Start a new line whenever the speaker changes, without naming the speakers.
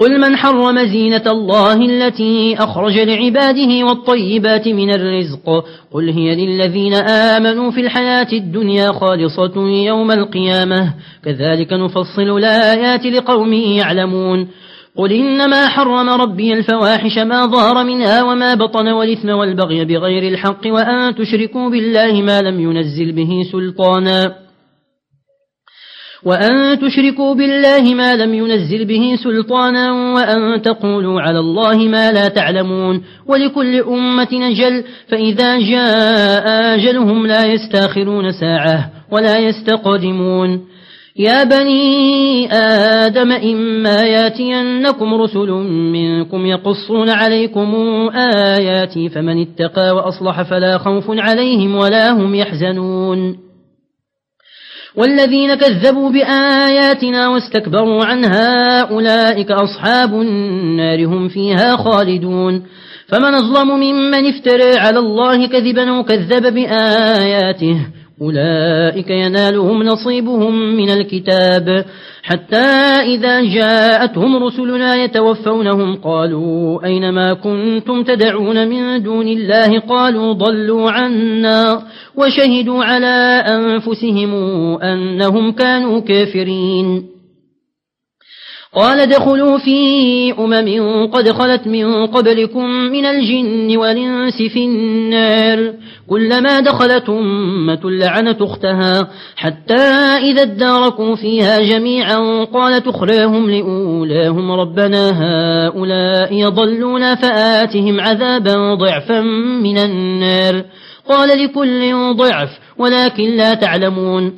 قل من حرم زينة الله التي أخرج لعباده والطيبات من الرزق؟ قل هي للذين آمنوا في الحياة الدنيا خالصة يوم القيامة. كذلك نفصل الآيات لقوم يعلمون. قل إنما حرم ربي الفواحش ما ظهر منها وما بطن والإثم والبغي بغير الحق وأن تشركوا بالله ما لم ينزل به سلطانا. وأن تشركوا بالله ما لم ينزل به سلطانا وأن تقولوا على الله ما لا تعلمون ولكل أمة نجل فإذا جاء أجلهم لا يستأخرون ساعة ولا يستقدمون يا بني آدم إما ياتينكم رسل منكم يقصون عليكم آياتي فمن اتقى وأصلح فلا خوف عليهم ولا هم يحزنون والذين كذبوا بآياتنا واستكبروا عنها أولئك أصحاب النار هم فيها خالدون. فمن أظلم ممن افترى على الله كذبا وكذب بآياته أولئك ينالهم نصيبهم من الكتاب. حتى إذا جاءتهم رسلنا يتوفونهم قالوا أينما كنتم تدعون من دون الله؟ قالوا ضلوا عنا وشهدوا على أنفسهم أنهم كانوا كافرين. قال دخلوا في أمم قد خلت من قبلكم من الجن والإنس في النار كلما دخلت أمة لعنت أختها حتى إذا اداركوا فيها جميعا قالت أخراهم لأولاهم ربنا هؤلاء يضلون فآتهم عذابا ضعفا من النار قال لكل ضعف ولكن لا تعلمون